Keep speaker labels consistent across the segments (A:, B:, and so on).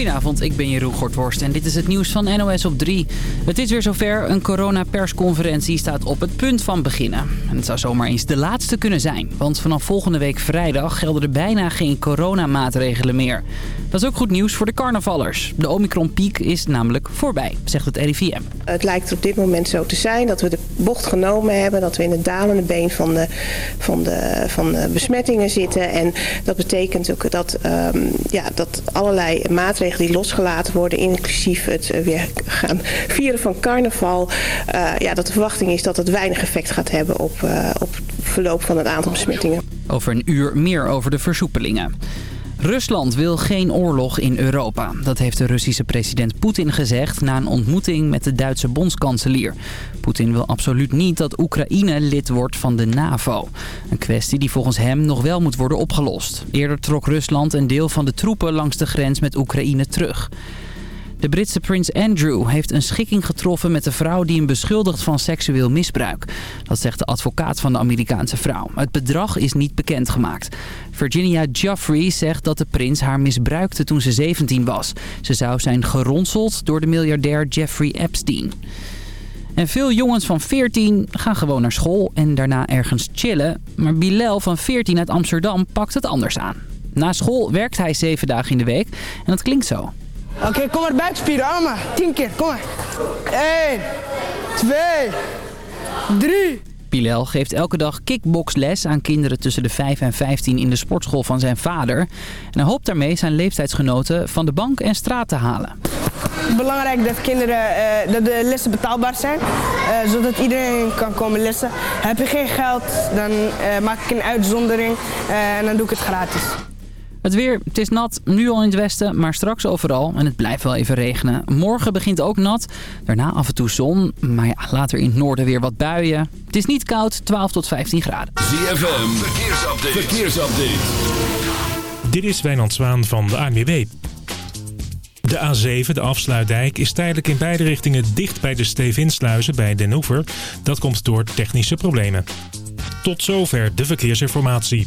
A: Goedenavond, ik ben Jeroen Gortworst en dit is het nieuws van NOS op 3. Het is weer zover, een coronapersconferentie staat op het punt van beginnen. En het zou zomaar eens de laatste kunnen zijn, want vanaf volgende week vrijdag gelden er bijna geen coronamaatregelen meer. Dat is ook goed nieuws voor de carnavallers. De Omicron-piek is namelijk voorbij, zegt het RIVM.
B: Het lijkt op dit moment zo te zijn dat we de bocht genomen hebben, dat we in het dalende been van de, van de, van besmettingen zitten. En dat betekent ook dat, um, ja, dat allerlei maatregelen die losgelaten worden, inclusief het uh, weer gaan vieren van carnaval, uh, ja, dat de verwachting is dat het weinig effect gaat hebben op, uh, op het verloop van het aantal besmettingen.
A: Over een uur meer over de versoepelingen. Rusland wil geen oorlog in Europa. Dat heeft de Russische president Poetin gezegd na een ontmoeting met de Duitse bondskanselier. Poetin wil absoluut niet dat Oekraïne lid wordt van de NAVO. Een kwestie die volgens hem nog wel moet worden opgelost. Eerder trok Rusland een deel van de troepen langs de grens met Oekraïne terug. De Britse prins Andrew heeft een schikking getroffen met de vrouw die hem beschuldigt van seksueel misbruik. Dat zegt de advocaat van de Amerikaanse vrouw. Het bedrag is niet bekendgemaakt. Virginia Joffrey zegt dat de prins haar misbruikte toen ze 17 was. Ze zou zijn geronseld door de miljardair Jeffrey Epstein. En veel jongens van 14 gaan gewoon naar school en daarna ergens chillen. Maar Bilal van 14 uit Amsterdam pakt het anders aan. Na school werkt hij 7 dagen in de week en dat klinkt zo.
C: Oké, okay, kom maar buikspieren, allemaal. 10 keer, kom maar. 1, 2, 3.
A: Bilal geeft elke dag kickboxles aan kinderen tussen de 5 en 15 in de sportschool van zijn vader. En hij hoopt daarmee zijn leeftijdsgenoten van de bank en straat te halen.
C: Belangrijk dat kinderen, uh, dat de lessen betaalbaar zijn, uh, zodat iedereen kan komen lessen. Heb je geen geld, dan uh, maak ik een uitzondering en dan doe ik het gratis.
A: Het weer, het is nat, nu al in het westen, maar straks overal. En het blijft wel even regenen. Morgen begint ook nat, daarna af en toe zon. Maar ja, later in het noorden weer wat buien. Het is niet koud, 12 tot 15 graden.
D: ZFM, verkeersupdate. verkeersupdate.
E: Dit is Wijnand Zwaan van de ANWB. De A7, de afsluitdijk, is tijdelijk in beide richtingen dicht bij de Stevinsluizen bij Den Oever. Dat komt door technische problemen. Tot zover de verkeersinformatie.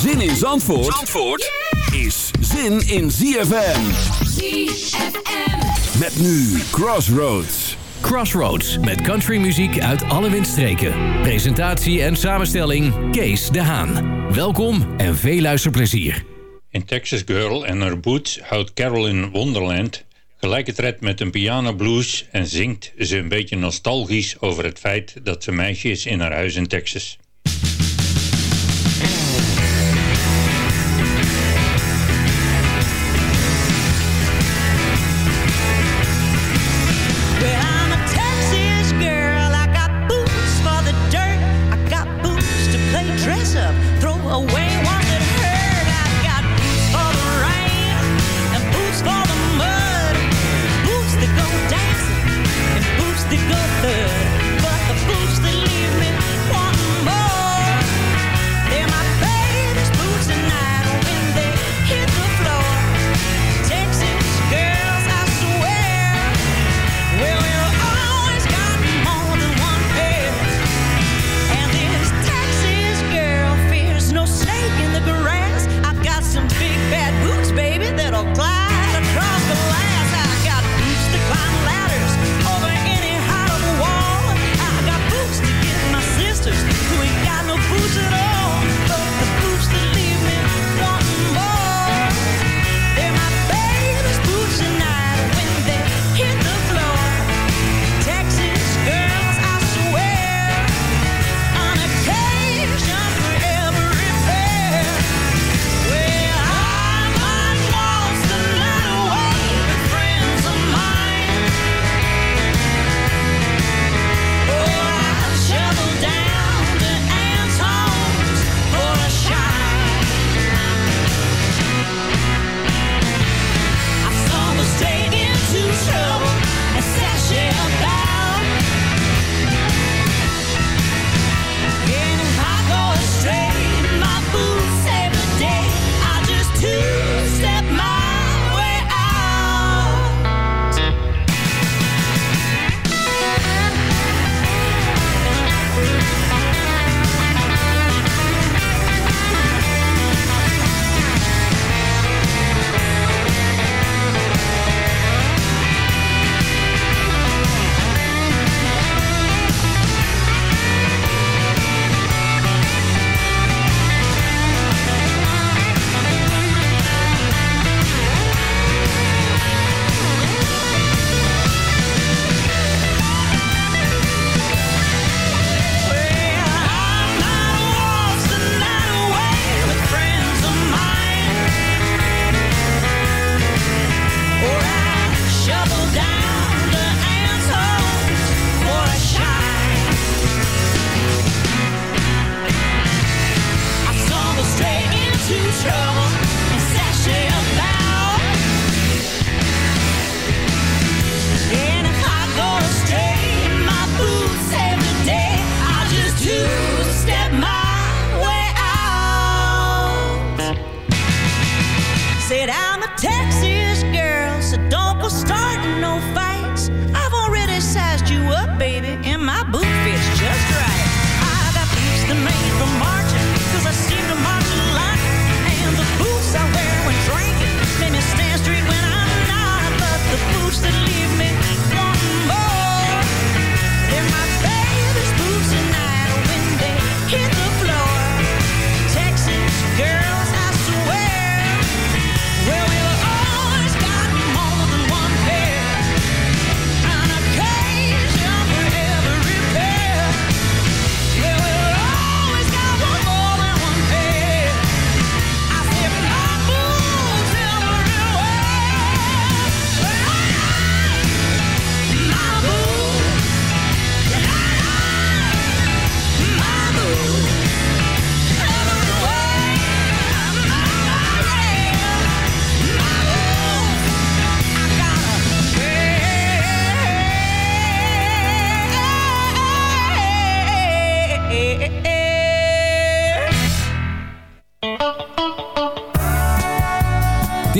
D: Zin in Zandvoort, Zandvoort is zin in ZFM.
F: ZFM.
D: Met nu Crossroads.
G: Crossroads met countrymuziek uit alle windstreken. Presentatie en samenstelling Kees de Haan. Welkom en veel luisterplezier.
H: In Texas Girl en haar boots houdt Carolyn Wonderland gelijk het red met een piano blues en zingt ze een beetje nostalgisch over het feit dat ze meisje is in haar huis in Texas.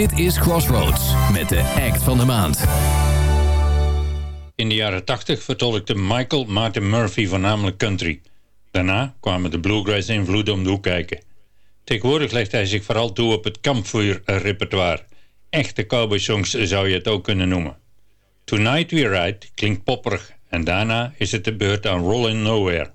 G: Dit is Crossroads met de act van de maand.
I: In de jaren 80 vertolkte Michael Martin Murphy voornamelijk country. Daarna kwamen de bluegrass-invloeden om de hoek kijken. Tegenwoordig legt hij zich vooral toe op het kampvuurrepertoire. Echte cowboy-songs zou je het ook kunnen noemen. Tonight We Ride klinkt popperig en daarna is het de beurt aan Rollin' Nowhere.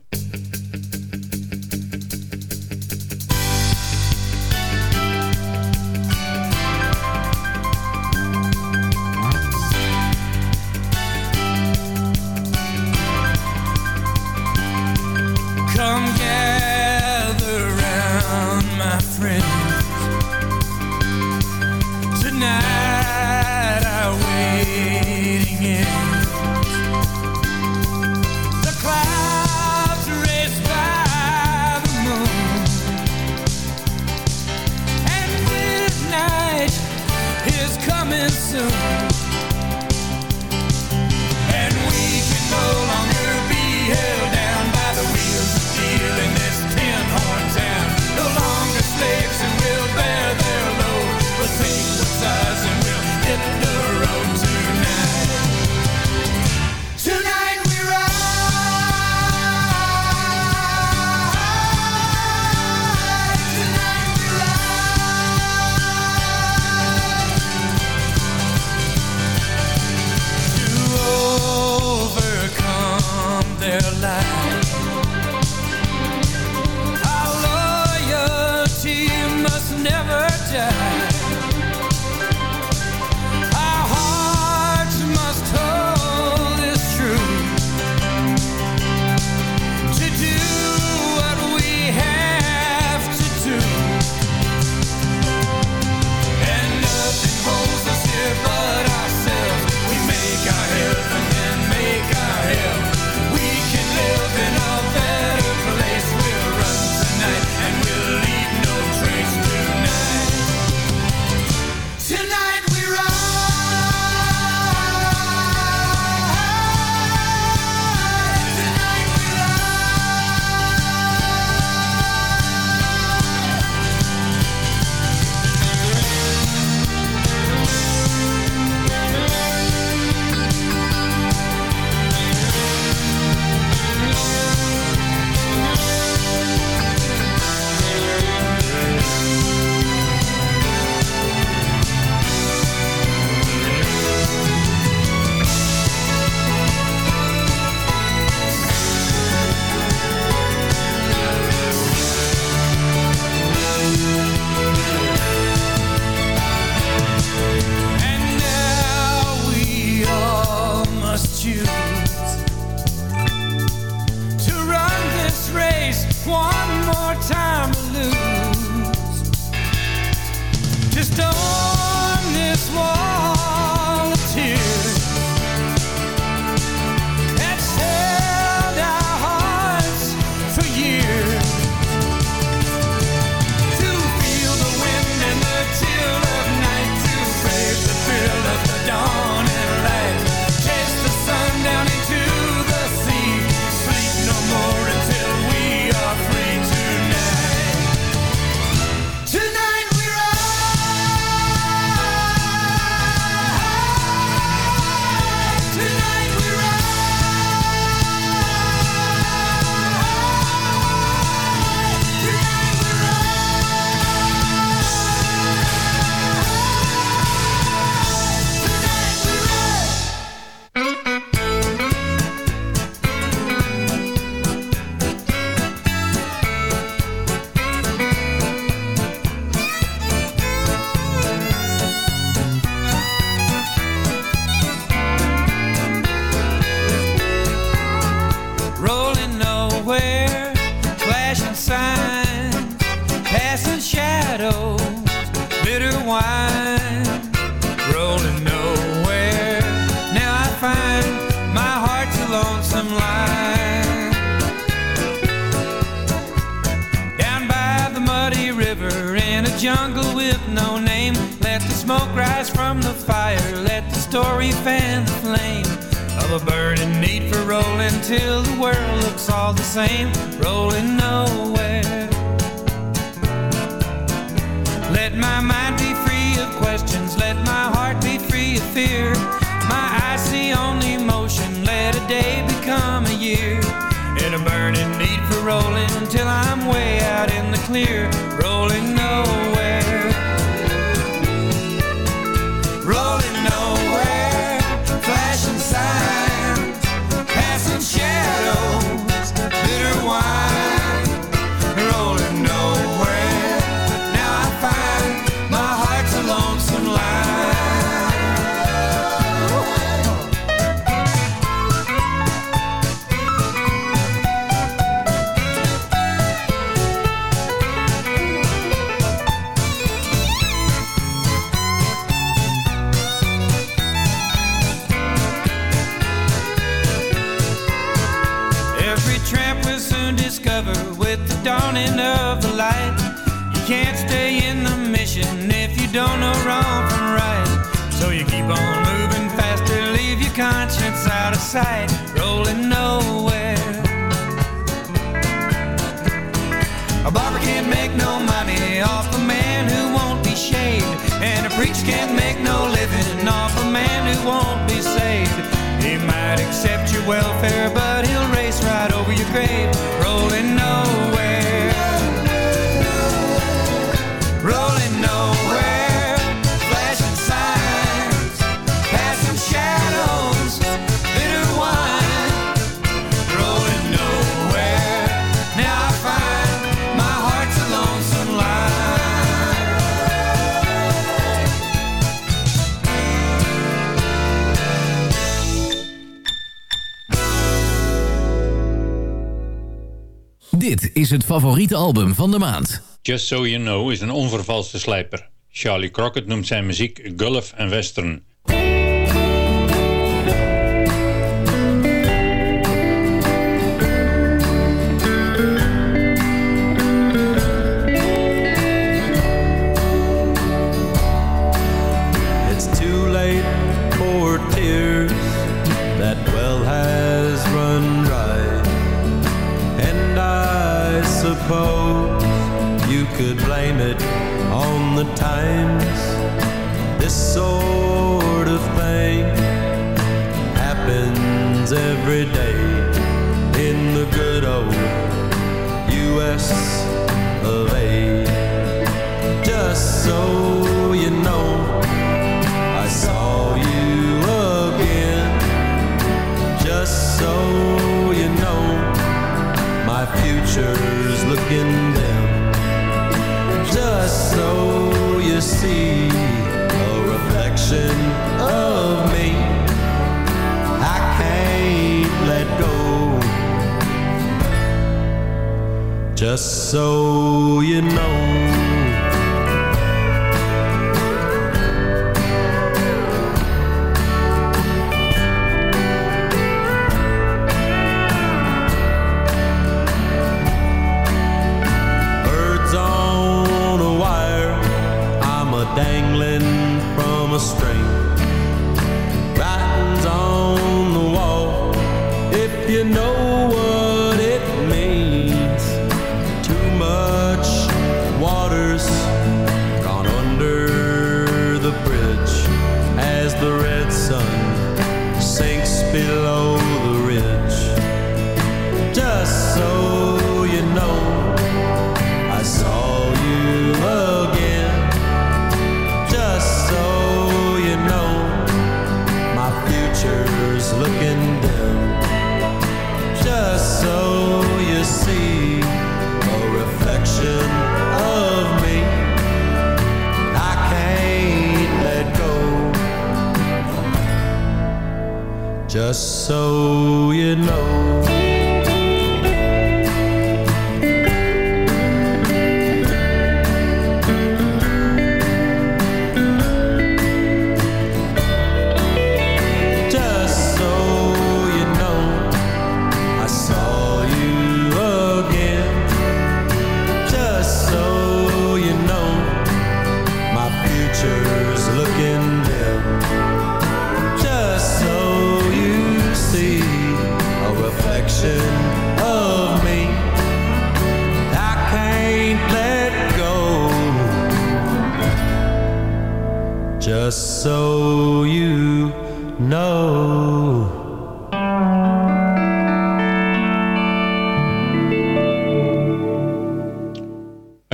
G: favoriete album van de maand.
F: Just So You Know is een onvervalste slijper. Charlie Crockett noemt zijn muziek Gulf en Western...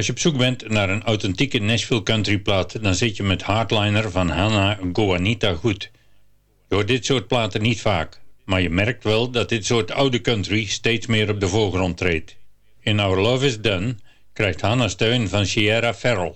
J: Als je op zoek bent naar een authentieke Nashville country plaat, dan zit je met Hardliner van Hannah Goanita goed. Je hoort dit soort platen niet vaak, maar je merkt wel dat dit soort oude country steeds meer op de voorgrond treedt. In Our Love Is Done krijgt Hannah steun van Sierra Ferrell.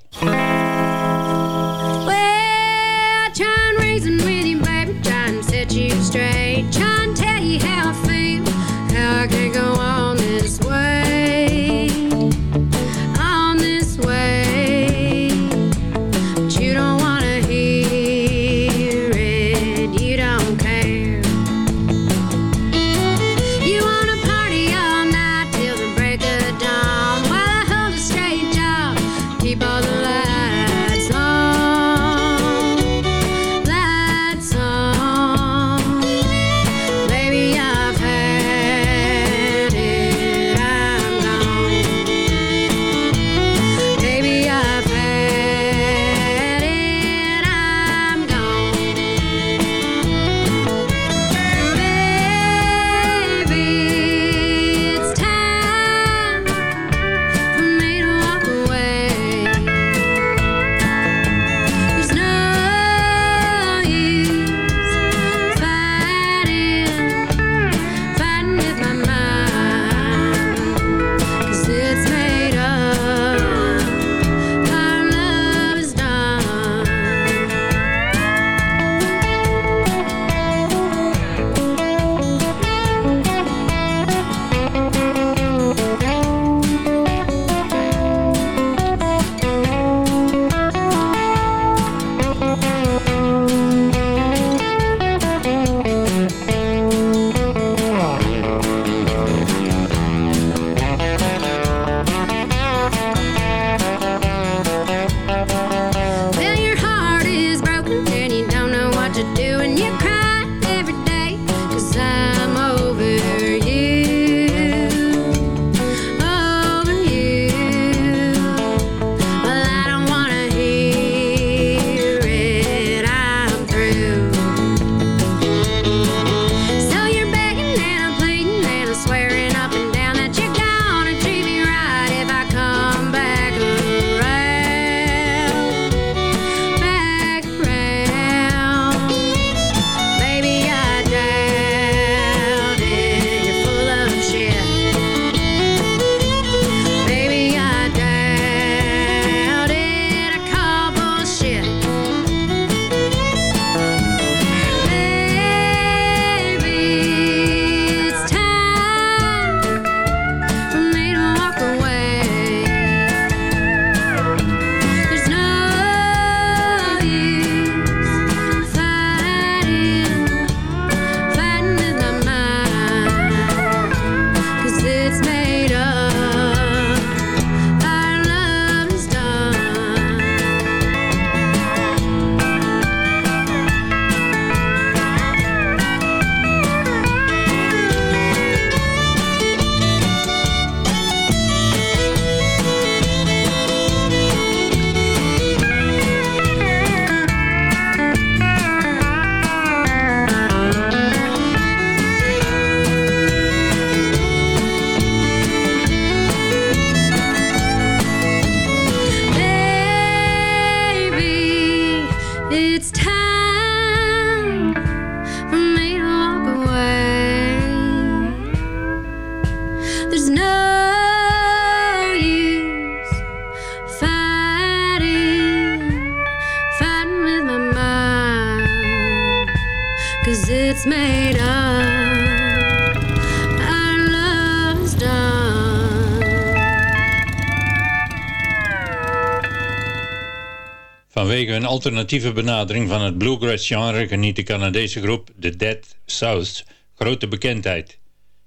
J: alternatieve benadering van het bluegrass genre geniet de Canadese groep The Dead South grote bekendheid.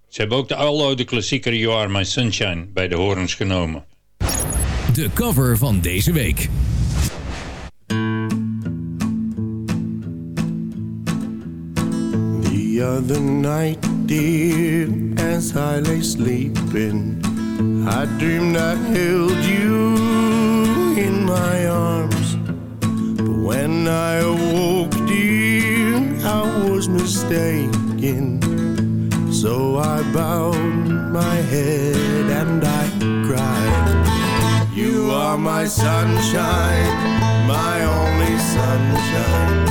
J: Ze hebben ook de oude klassieker You Are My Sunshine bij de horens genomen.
G: De cover van deze week.
K: The other night, dear, as I lay sleeping, I dreamed I held you in my arms. I awoke, dear, I was mistaken. So I bowed my head and I cried. You are my sunshine, my only sunshine.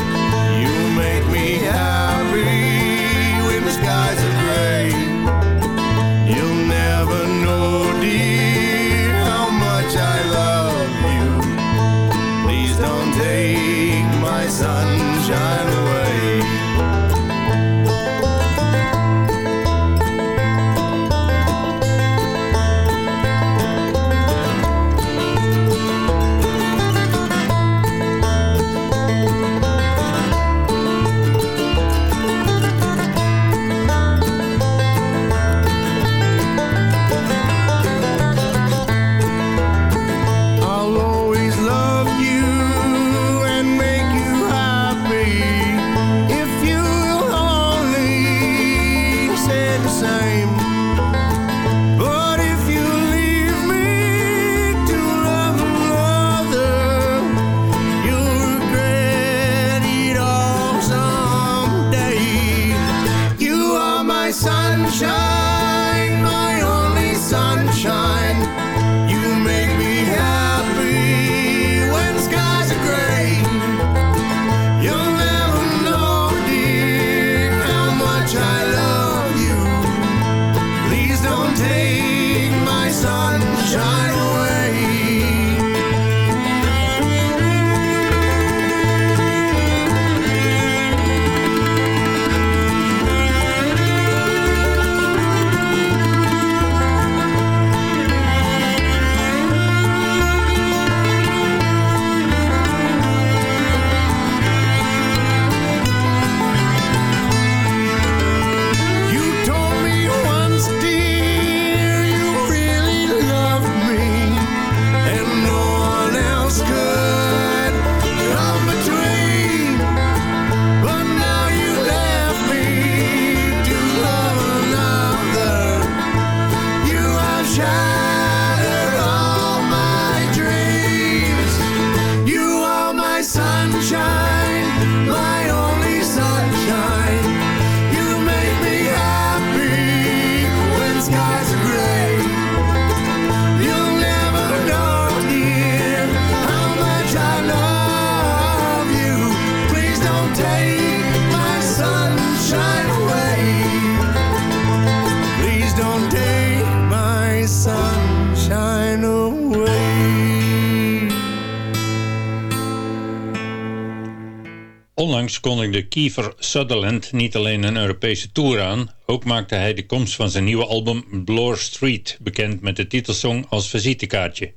H: Kondigde Kiefer Sutherland niet alleen een Europese tour aan, ook maakte hij de komst van zijn nieuwe album Bloor Street bekend met de titelsong als visitekaartje.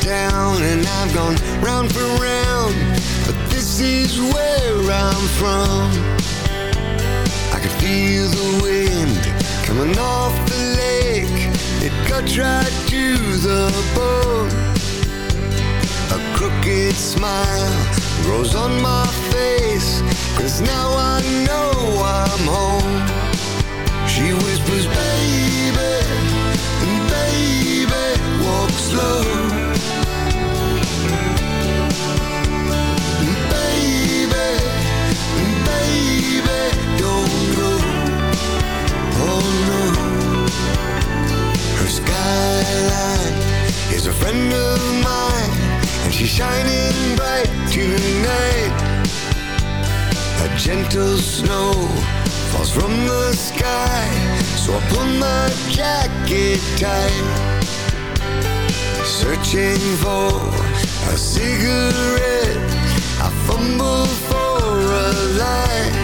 L: Town, and I've gone round for round, but this is where I'm from. I can feel the wind coming off the lake, it cuts right to the bone. A crooked smile grows on my face Cause now I know I'm home She whispers, baby, baby, walk slow skyline is a friend of mine And she's shining bright tonight. A gentle snow falls from the sky So I pull my jacket tight. Searching for a cigarette I fumble for a light.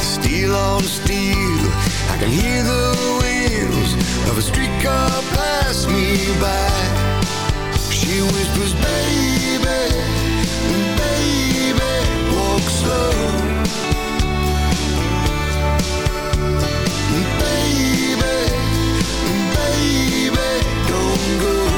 L: Steel on steel I can hear the wheels Of a streetcar pass me by She whispers, baby, baby, walk slow. Baby, baby, don't go.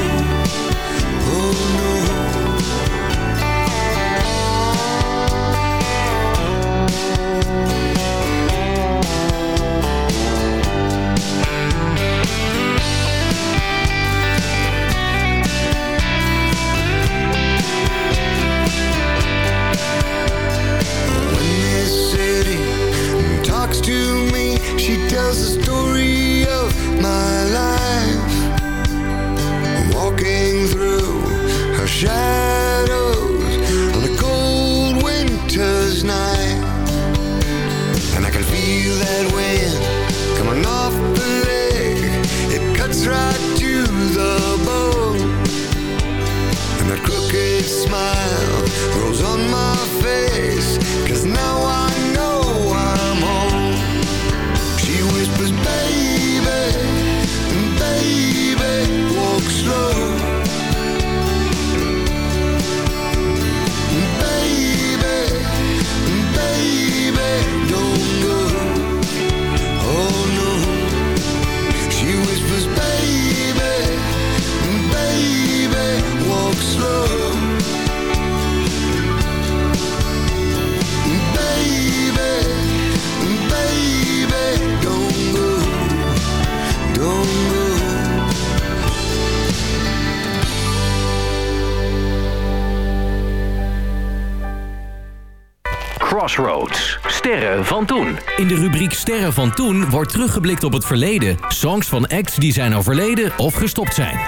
G: Sterren van toen wordt teruggeblikt op het verleden. Songs van acts die zijn overleden of gestopt zijn.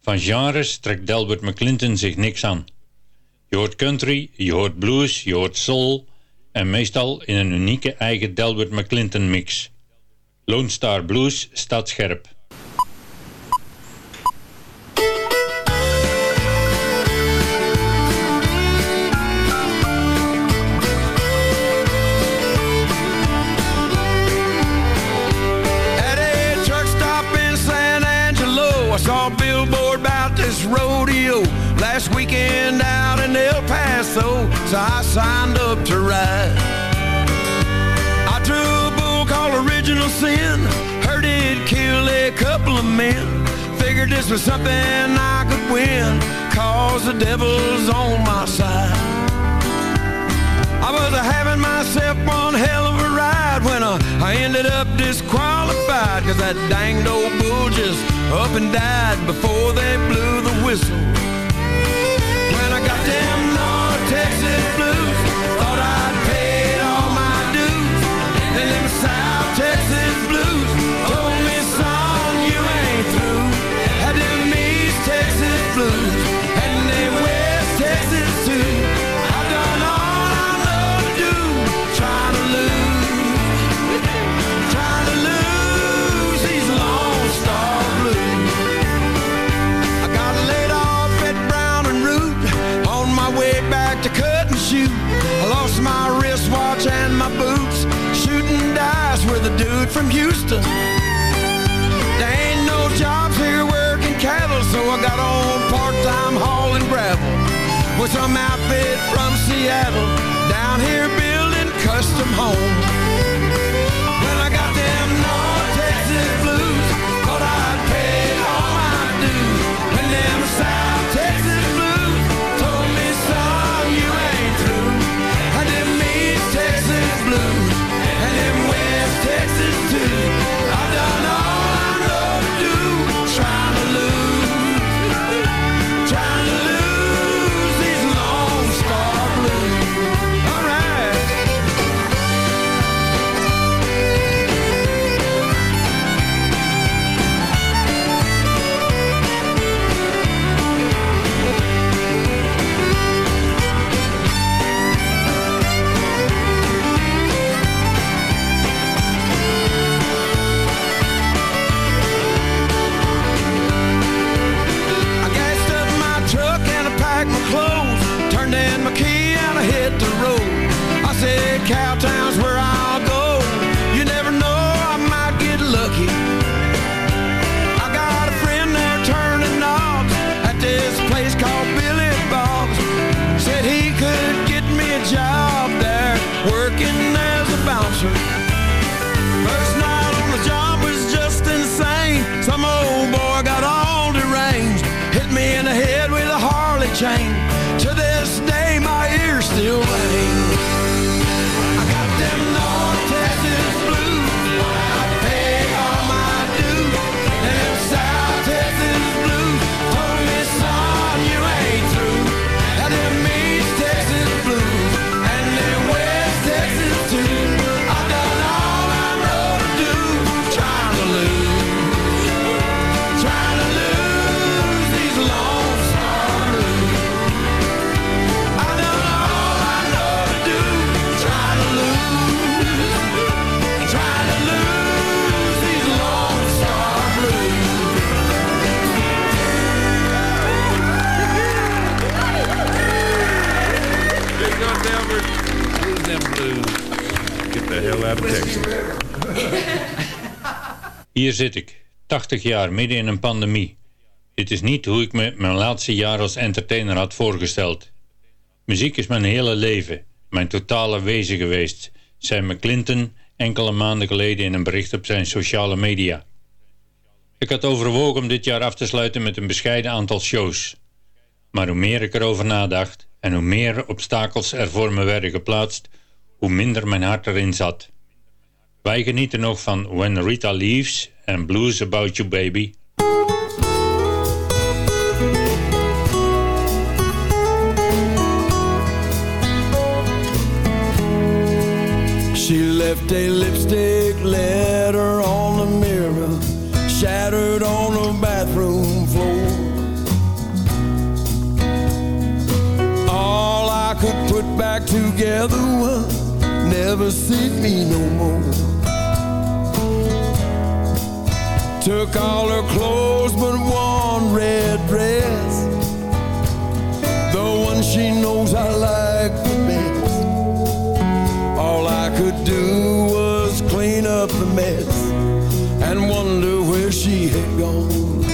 H: Van genres trekt Delbert McClinton zich niks aan. Je hoort country, je hoort blues, je hoort soul... en meestal in een unieke eigen Delbert McClinton mix. Lone Star Blues staat scherp.
F: I saw a billboard about this rodeo last weekend out in El Paso, so I signed up to ride. I drew a bull called Original Sin, heard it kill a couple of men. Figured this was something I could win, cause the devil's on my side. Was having myself one hell of a ride when I, I ended up disqualified. Cause that danged old bull just up and died before they blew the whistle. When I got them North Texas blues Thought I'd paid all my dues. Then them South Texas blues Told me son you ain't through. Had them East Texas blues dude from Houston. There ain't no jobs here working cattle So I got on part-time hauling gravel With some outfit from Seattle. Down here building custom homes
H: jaar midden in een pandemie. Dit is niet hoe ik me mijn laatste jaar als entertainer had voorgesteld. Muziek is mijn hele leven, mijn totale wezen geweest, zei McClinton enkele maanden geleden in een bericht op zijn sociale media. Ik had overwogen om dit jaar af te sluiten met een bescheiden aantal shows. Maar hoe meer ik erover nadacht en hoe meer obstakels er voor me werden geplaatst, hoe minder mijn hart erin zat. Wij genieten nog van When Rita Leaves and Blues About You Baby.
F: She left a lipstick letter on the mirror, shattered on the bathroom floor. All I could put back together was never see me no more. Took all her clothes but one red dress, the one she knows I like the best. All I could do was clean up the mess and wonder where she had gone.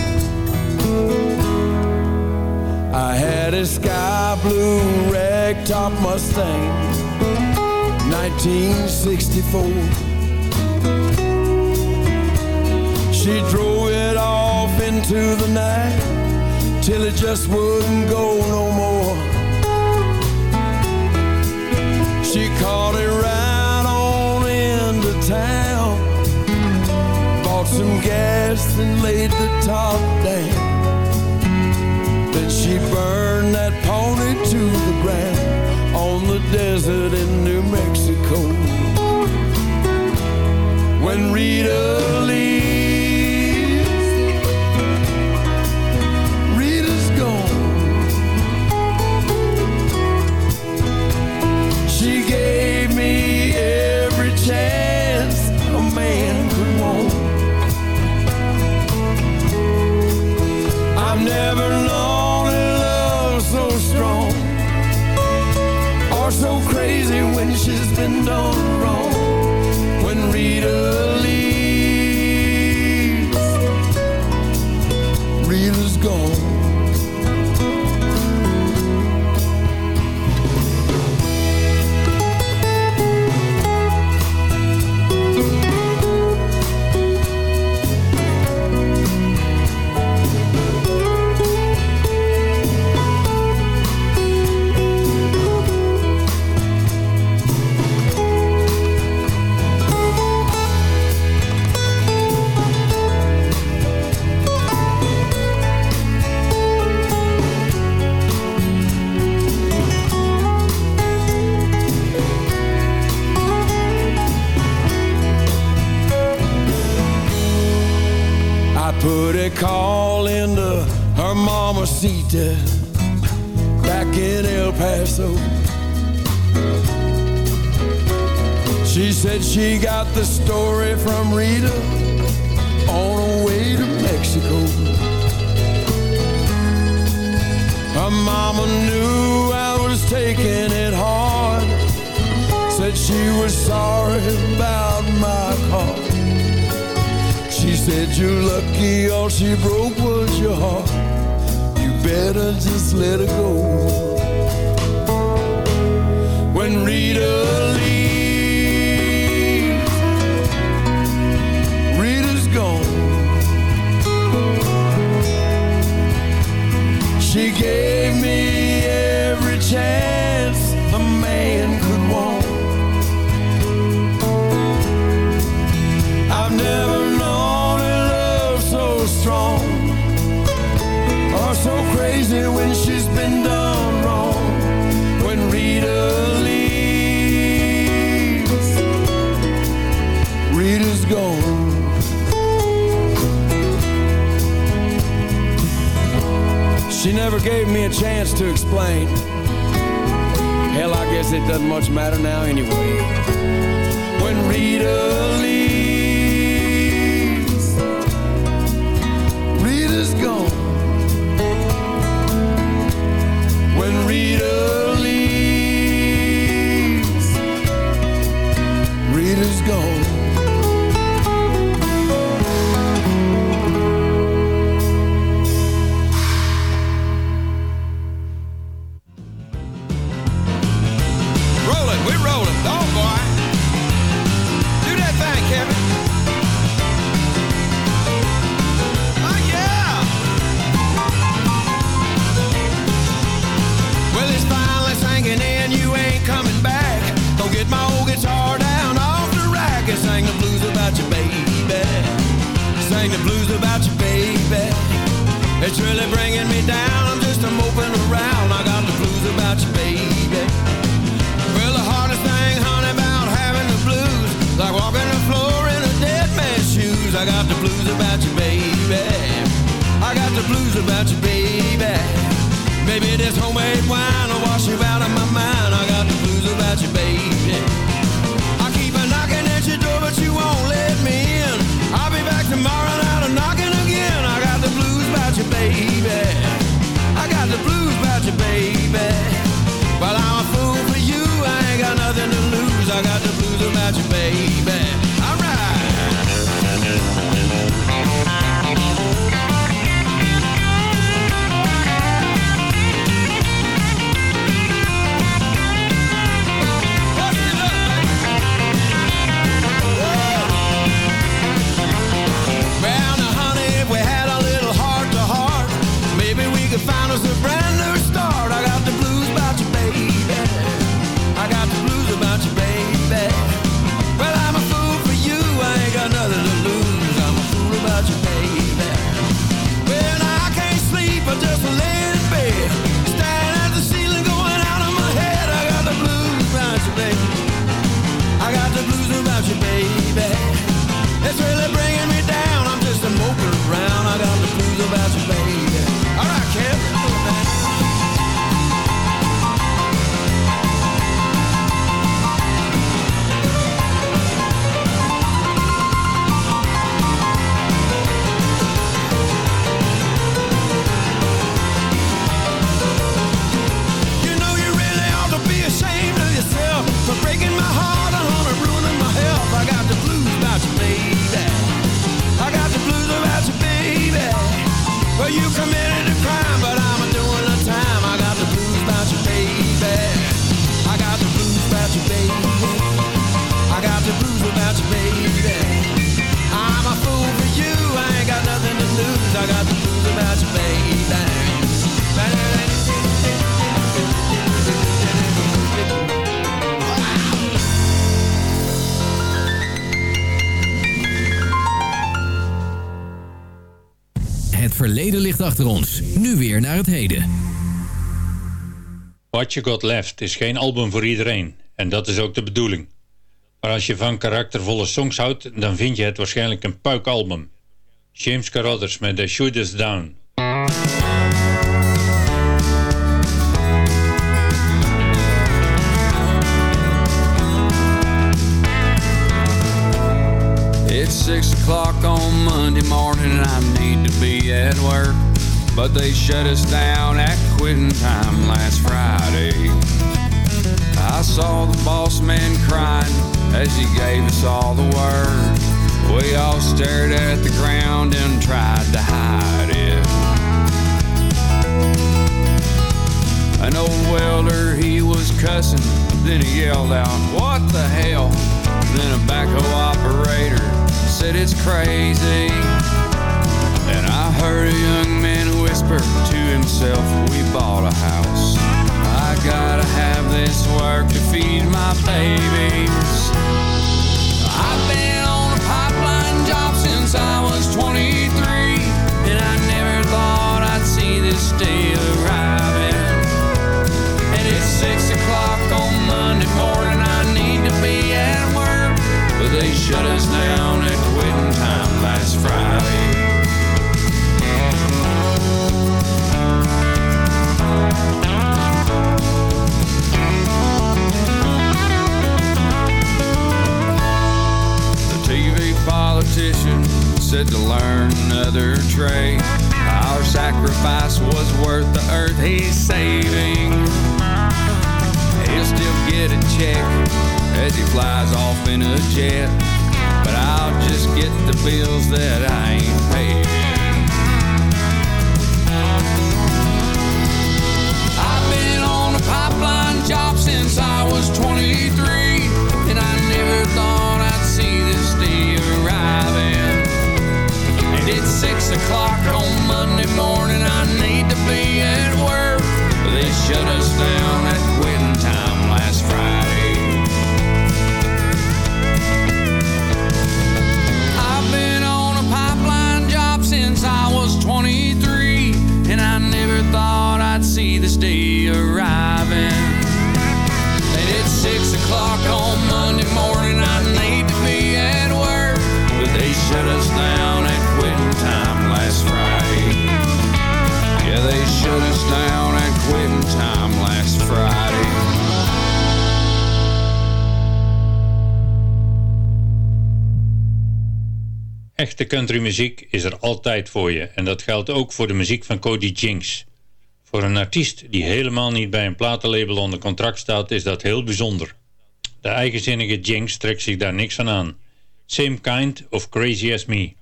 F: I had a sky blue ragtop Mustang, 1964. Into the night till it just wouldn't go no more. She caught it right on into town, bought some gas and laid the top down. Then she burned that pony to the ground on the desert in New Mexico. When Rita your heart. You better just let her go. When Rita gave me a chance to explain. Hell, I guess it doesn't much matter now anyway. When Rita leaves,
M: Sing the blues about you, baby. It's really bringing me down. I'm just a moping around. I got the blues about you, baby.
K: You committed a crime, but I'm doing the time. I got the blues about you, baby. I got the blues about you, baby. I got the blues about you, baby. I'm a fool for you. I ain't got nothing to lose. I got
G: verleden ligt achter ons. Nu weer naar het heden.
H: What You Got Left is geen album voor iedereen. En dat is ook de bedoeling. Maar als je van karaktervolle songs houdt, dan vind je het waarschijnlijk een puikalbum. James Carruthers met The Shoot Us Down.
N: O'clock on Monday morning I need to be at work. But they shut us down at quitting time last Friday. I saw the boss man crying as he gave us all the word. We all stared at the ground and tried to hide it. An old welder, he was cussing, then he yelled out, What the hell? Then a backhoe operator said it's crazy. And I heard a young man whisper to himself, We bought a house. I gotta have this work to feed my babies. I've been on a pipeline job since I was 23, and I never thought I'd see this day arriving. And it's six o'clock on Monday morning,
H: countrymuziek is er altijd voor je en dat geldt ook voor de muziek van Cody Jinks. Voor een artiest die helemaal niet bij een platenlabel onder contract staat is dat heel bijzonder. De eigenzinnige Jinx trekt zich daar niks van aan. Same kind of crazy as me.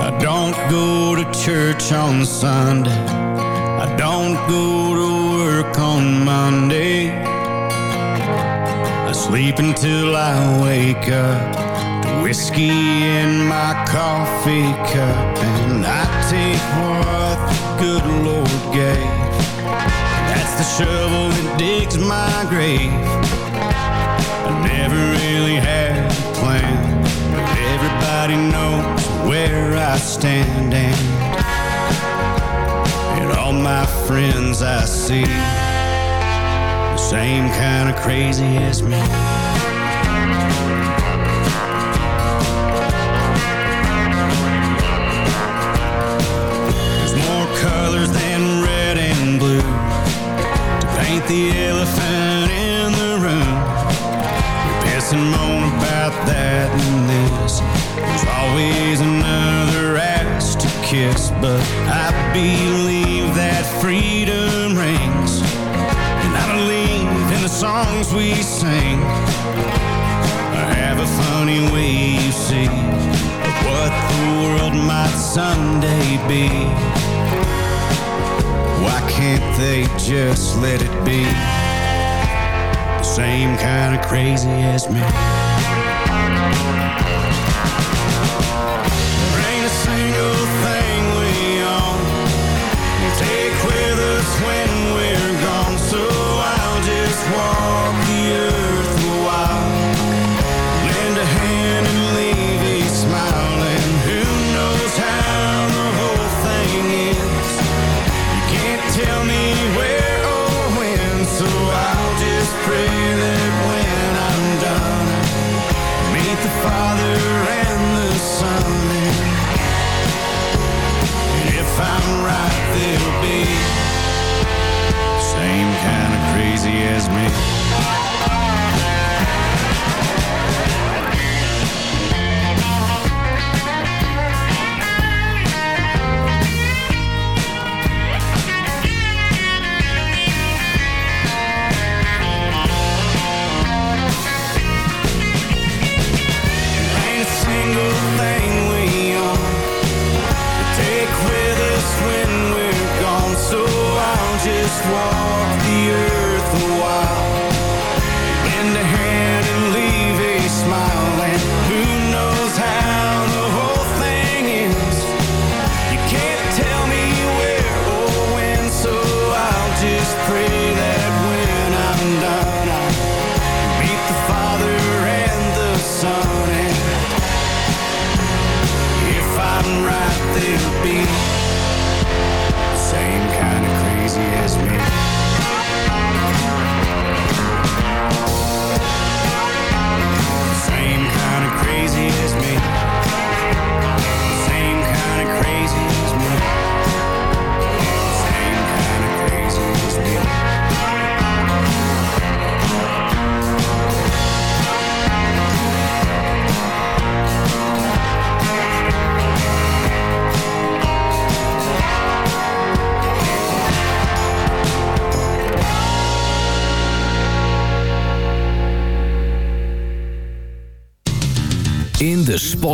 O: I don't go to church on Sunday. I don't go to work on Monday. I sleep until I wake up whiskey in my coffee cup. And I take what the good Lord gave. That's the shovel that digs my grave. I never really had a plan, but everybody knows where I stand and, and all my friends I see same kind of crazy as me. There's more colors than red and blue to paint the elephant in the room. We piss and moan about that and this. There's always another ass to kiss, but I believe that freedom songs we sing. I have a funny way, you see, of what the world might someday be. Why can't they just let it be? The same kind of crazy as me. Ain't a single thing we own Take with us when this walk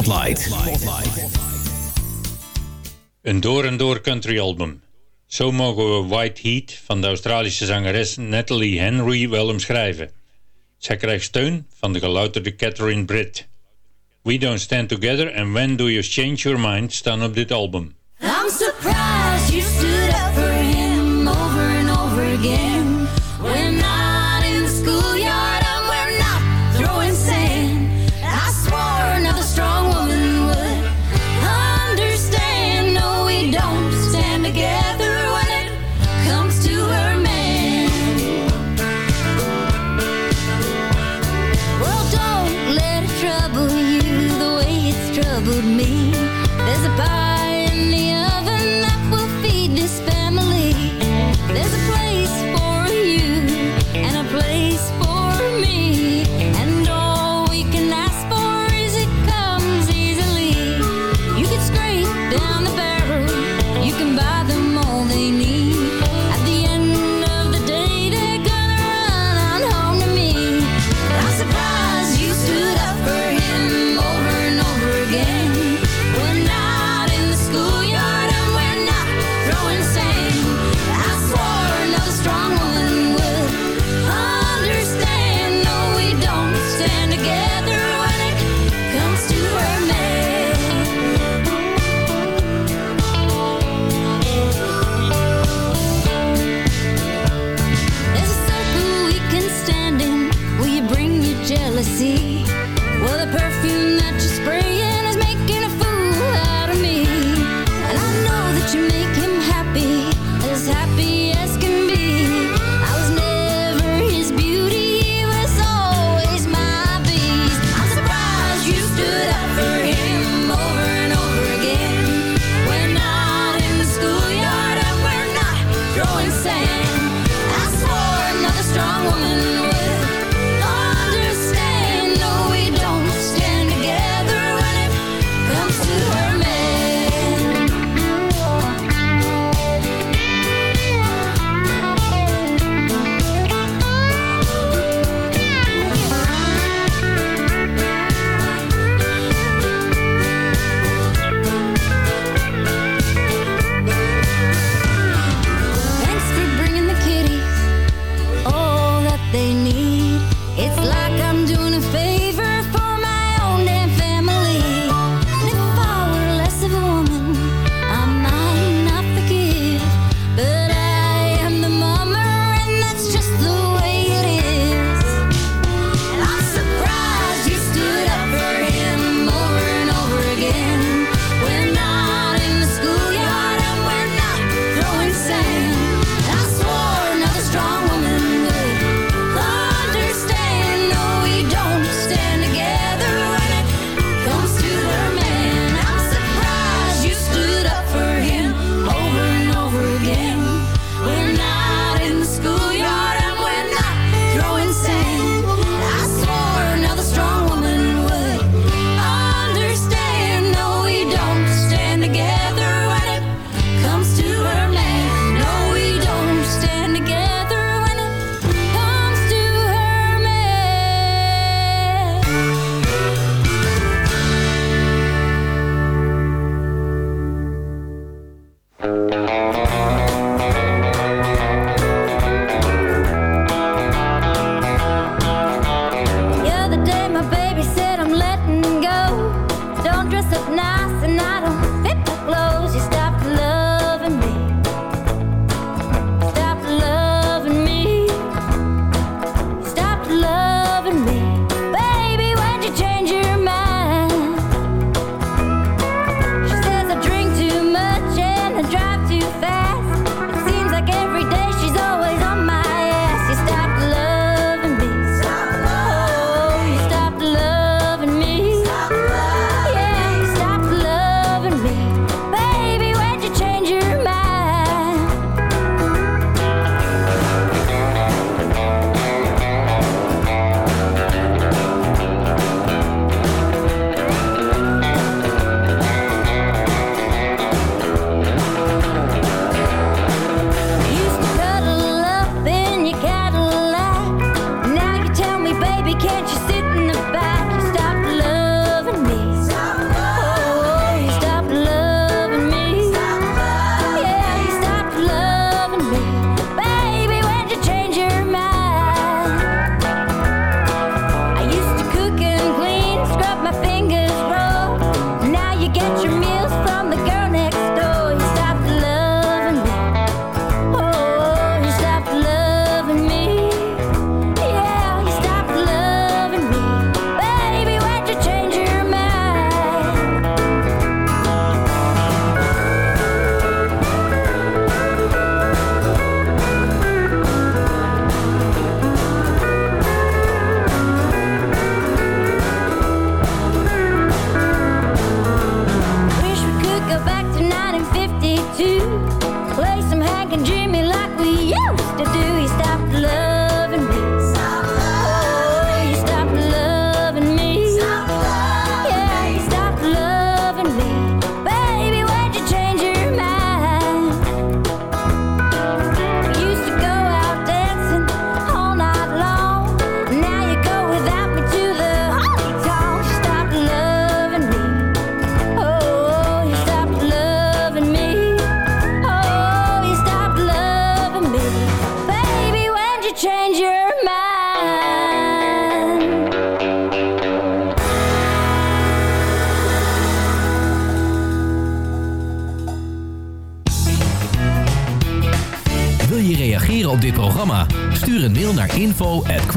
G: Spotlight.
H: Een door en door country album. Zo mogen we White Heat van de Australische zangeres Natalie Henry wel omschrijven. Zij krijgt steun van de gelouterde Catherine Britt. We Don't Stand Together en When Do You Change Your Mind staan op dit album.
P: I'm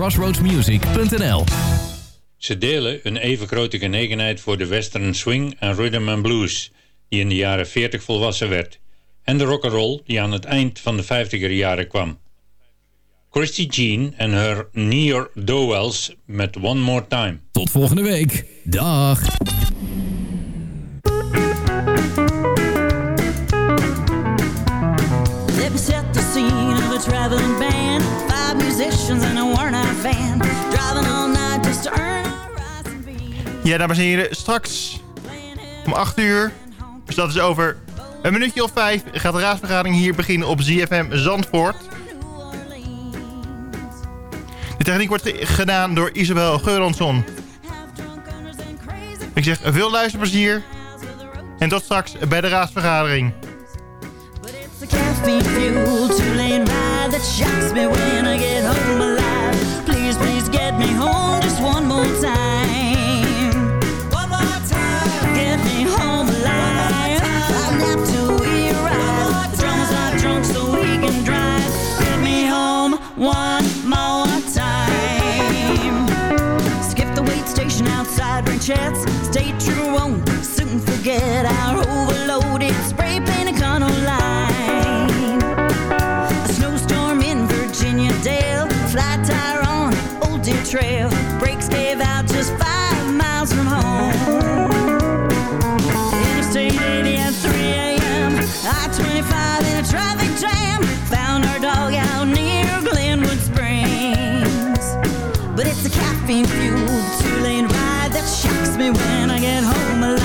G: crossroadsmusic.nl
H: Ze delen een even grote genegenheid voor de western swing en rhythm and blues, die in de jaren 40 volwassen werd, en de rock'n'roll die aan het eind van de 50er jaren kwam. Christy Jean en haar Near Dowells met One More Time.
G: Tot volgende week. Dag.
Q: Let me set the scene of a traveling band. Five musicians and a worn-out van. Driving all night just to earn
R: Ja, dames en heren, straks om 8 uur, dus dat is over een minuutje of vijf, gaat de raadsvergadering hier beginnen op ZFM Zandvoort. De techniek wordt ge- gedaan door Isabel Geuransson. Ik zeg veel luisterplezier en tot straks bij de raadsvergadering.
Q: the caffeine fueled two-lane ride that shocks me when I get home alive. Get me home just one more time. One more time. Get me home alive. We arrive. Drummer's not drunk so we can drive. Get me home one more time. Skip the wait station outside Ranchettes. Stay true, won't soon forget our Trail. Brakes gave out just five miles from home. Interstate 80 at 3 a.m. I-25 in a traffic jam. Found our dog out near Glenwood Springs. But it's a caffeine fueled two lane ride that shocks me when I get home alive.